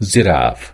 زراف